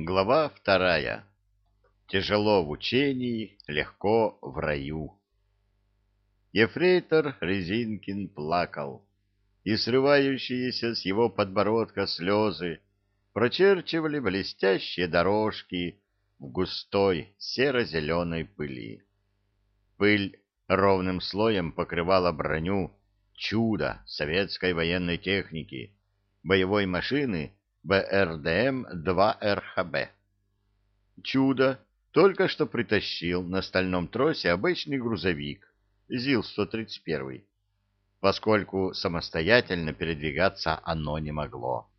Глава вторая. Тяжело в учении, легко в раю. Ефрейтор Резинкин плакал, и срывающиеся с его подбородка слезы прочерчивали блестящие дорожки в густой серо-зеленой пыли. Пыль ровным слоем покрывала броню чуда советской военной техники, боевой машины — БРДМ-2РХБ. Чудо только что притащил на стальном тросе обычный грузовик ЗИЛ-131, поскольку самостоятельно передвигаться оно не могло.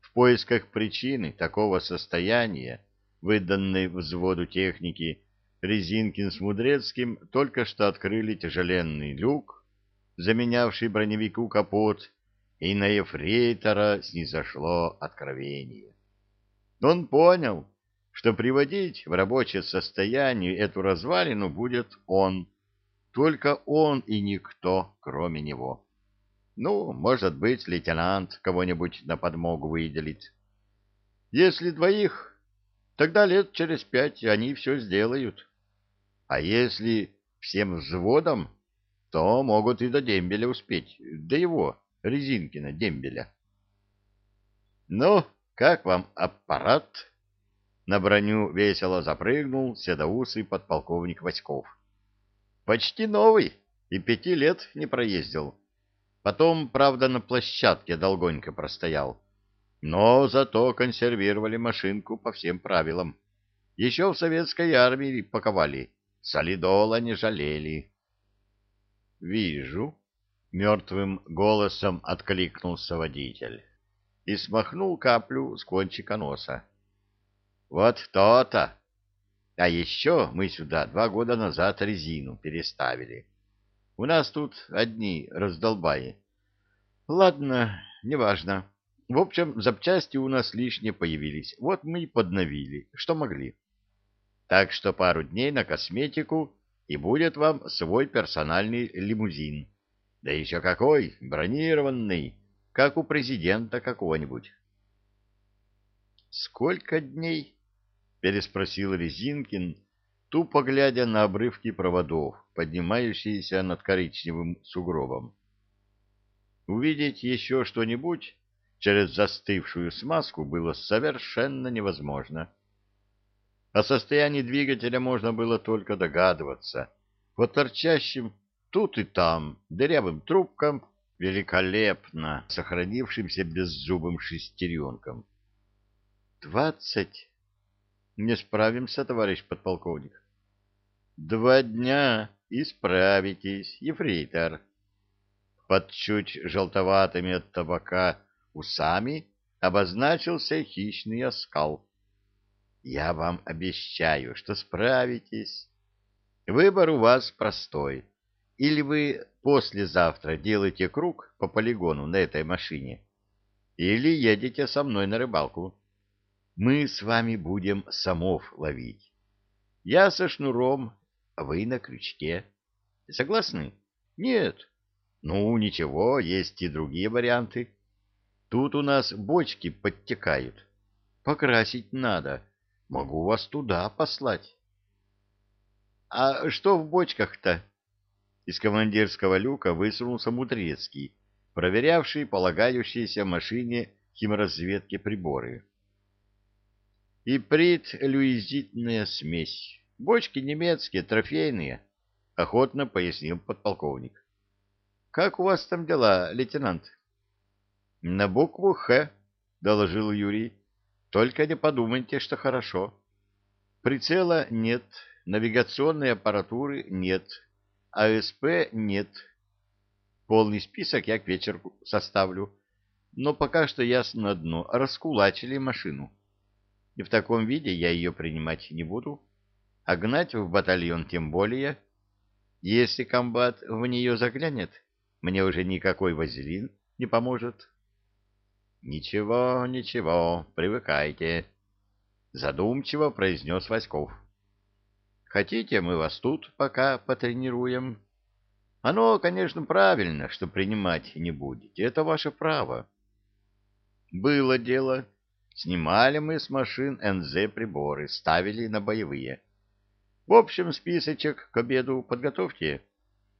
В поисках причины такого состояния, выданной взводу техники, Резинкин с Мудрецким только что открыли тяжеленный люк, заменявший броневику капот, и на ефрейтора снизошло откровение. Он понял, что приводить в рабочее состояние эту развалину будет он, только он и никто, кроме него. Ну, может быть, лейтенант кого-нибудь на подмогу выделит. Если двоих, тогда лет через пять они все сделают. А если всем взводом, то могут и до дембеля успеть, до его. Резинкина дембеля. «Ну, как вам аппарат?» На броню весело запрыгнул седоусый подполковник Васьков. «Почти новый, и пяти лет не проездил. Потом, правда, на площадке долгонько простоял. Но зато консервировали машинку по всем правилам. Еще в советской армии паковали, солидола не жалели». «Вижу», мертвым голосом откликнулся водитель и смахнул каплю с кончика носа. Вот то-то! А еще мы сюда два года назад резину переставили. У нас тут одни раздолбаи. Ладно, неважно. В общем, запчасти у нас лишние появились. Вот мы и подновили, что могли. Так что пару дней на косметику, и будет вам свой персональный лимузин. Да еще какой, бронированный, как у президента какого-нибудь. «Сколько дней?» — переспросил Резинкин, тупо глядя на обрывки проводов, поднимающиеся над коричневым сугробом. Увидеть еще что-нибудь через застывшую смазку было совершенно невозможно. О состоянии двигателя можно было только догадываться. По торчащим тут и там дырявым трубкам, великолепно сохранившимся беззубым шестеренкам. «Двадцать!» «Не справимся, товарищ подполковник». «Два дня и справитесь, ефрейтор». Под чуть желтоватыми от табака усами обозначился хищный оскал. «Я вам обещаю, что справитесь. Выбор у вас простой» Или вы послезавтра делаете круг по полигону на этой машине, или едете со мной на рыбалку. Мы с вами будем самов ловить. Я со шнуром, а вы на крючке. Согласны? Нет. Ну, ничего, есть и другие варианты. Тут у нас бочки подтекают. Покрасить надо. Могу вас туда послать. А что в бочках-то? Из командирского люка высунулся Мудрецкий, проверявший полагающиеся машине химразведки приборы. И Иприт — люизитная смесь. Бочки немецкие, трофейные, — охотно пояснил подполковник. — Как у вас там дела, лейтенант? — На букву «Х», — доложил Юрий. — Только не подумайте, что хорошо. Прицела нет, навигационной аппаратуры нет, АСП нет. Полный список я к вечеру составлю. Но пока что ясно одно — раскулачили машину. И в таком виде я ее принимать не буду. А гнать в батальон тем более. Если комбат в нее заглянет, мне уже никакой вазелин не поможет. Ничего, ничего, привыкайте. Задумчиво произнес Васьков. Хотите, мы вас тут пока потренируем. Оно, конечно, правильно, что принимать не будете. Это ваше право. Было дело. Снимали мы с машин НЗ приборы, ставили на боевые. В общем, списочек к обеду подготовьте.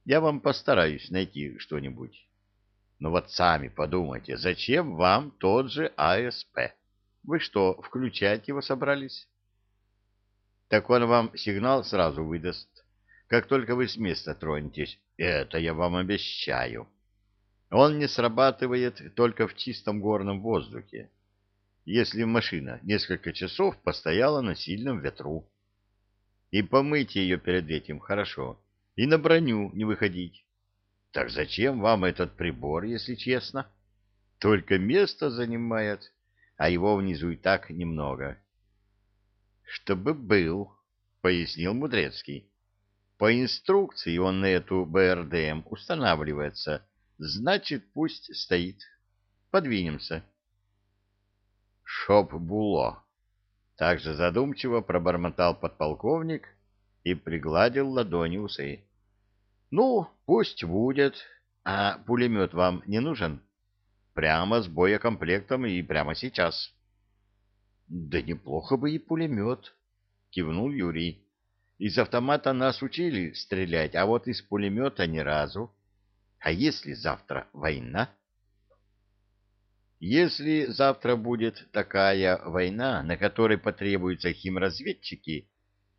Я вам постараюсь найти что-нибудь. Но вот сами подумайте, зачем вам тот же АСП? Вы что, включать его собрались? так он вам сигнал сразу выдаст, как только вы с места тронетесь. Это я вам обещаю. Он не срабатывает только в чистом горном воздухе, если машина несколько часов постояла на сильном ветру. И помыть ее перед этим хорошо, и на броню не выходить. Так зачем вам этот прибор, если честно? Только место занимает, а его внизу и так немного. — чтобы был, пояснил Мудрецкий. По инструкции он на эту БРДМ устанавливается, значит, пусть стоит. Подвинемся. Шоп-було. Также задумчиво пробормотал подполковник и пригладил ладони усы. Ну, пусть будет. А пулемет вам не нужен? Прямо с боекомплектом и прямо сейчас. —— Да неплохо бы и пулемет, — кивнул Юрий. — Из автомата нас учили стрелять, а вот из пулемета ни разу. А если завтра война? Если завтра будет такая война, на которой потребуются химразведчики,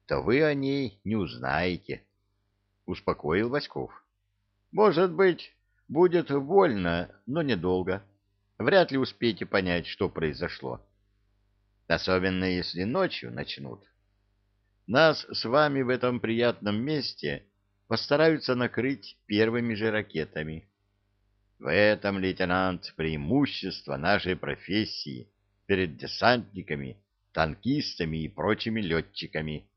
то вы о ней не узнаете, — успокоил Васьков. — Может быть, будет больно, но недолго. Вряд ли успеете понять, что произошло. — особенно если ночью начнут. Нас с вами в этом приятном месте постараются накрыть первыми же ракетами. В этом, лейтенант, преимущество нашей профессии перед десантниками, танкистами и прочими летчиками.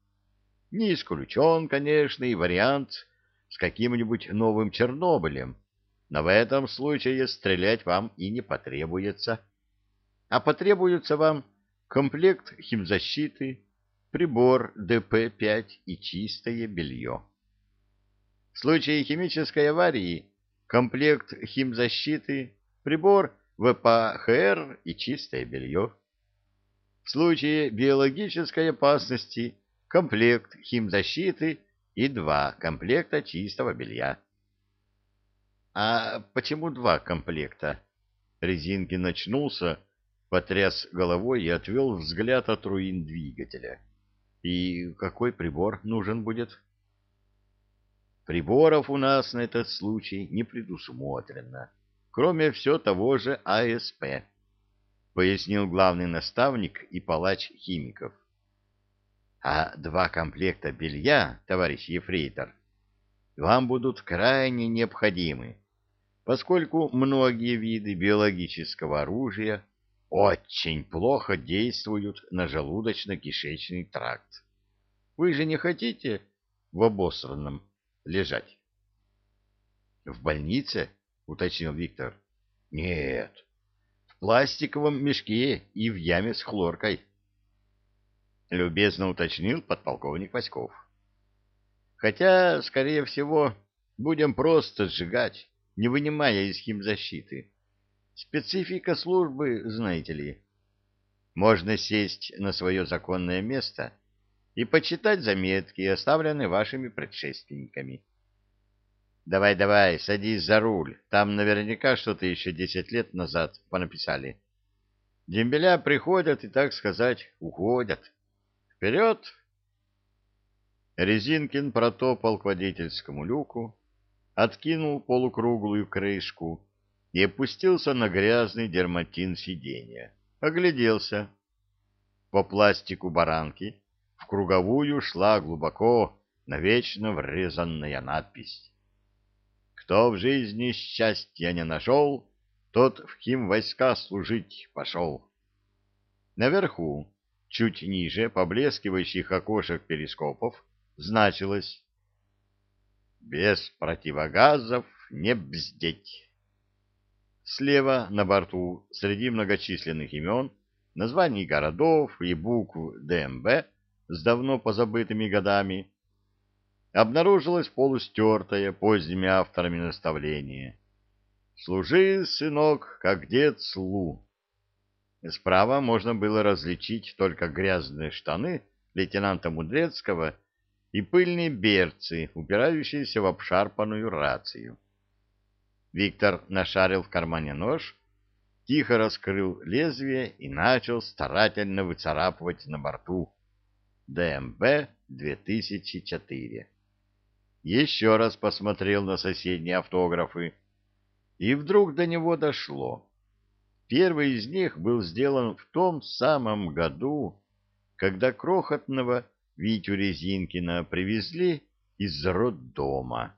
Не исключен, конечно, и вариант с каким-нибудь новым Чернобылем, но в этом случае стрелять вам и не потребуется. А потребуется вам комплект химзащиты, прибор ДП-5 и чистое белье. В случае химической аварии комплект химзащиты, прибор ВПХР и чистое белье. В случае биологической опасности комплект химзащиты и два комплекта чистого белья. А почему два комплекта? Резинки начнулся потряс головой и отвел взгляд от руин двигателя. И какой прибор нужен будет? Приборов у нас на этот случай не предусмотрено, кроме все того же АСП, пояснил главный наставник и палач химиков. А два комплекта белья, товарищ Ефрейтор, вам будут крайне необходимы, поскольку многие виды биологического оружия очень плохо действуют на желудочно-кишечный тракт. Вы же не хотите в обосранном лежать? — В больнице? — уточнил Виктор. — Нет, в пластиковом мешке и в яме с хлоркой. — любезно уточнил подполковник Васьков. — Хотя, скорее всего, будем просто сжигать, не вынимая из химзащиты. Специфика службы, знаете ли. Можно сесть на свое законное место и почитать заметки, оставленные вашими предшественниками. Давай, давай, садись за руль. Там наверняка что-то еще десять лет назад понаписали. Дембеля приходят и, так сказать, уходят. Вперед! Резинкин протопал к водительскому люку, откинул полукруглую крышку и опустился на грязный дерматин сиденья. Огляделся. По пластику баранки в круговую шла глубоко, навечно врезанная надпись. «Кто в жизни счастья не нашел, тот в хим войска служить пошел». Наверху, чуть ниже поблескивающих окошек перископов, значилось «Без противогазов не бздеть». Слева на борту среди многочисленных имен, названий городов и букв ДМБ с давно позабытыми годами обнаружилось полустертое поздними авторами наставление «Служи, сынок, как дед слу». Справа можно было различить только грязные штаны лейтенанта Мудрецкого и пыльные берцы, упирающиеся в обшарпанную рацию. Виктор нашарил в кармане нож, тихо раскрыл лезвие и начал старательно выцарапывать на борту ДМБ-2004. Еще раз посмотрел на соседние автографы, и вдруг до него дошло. Первый из них был сделан в том самом году, когда крохотного Витю Резинкина привезли из роддома.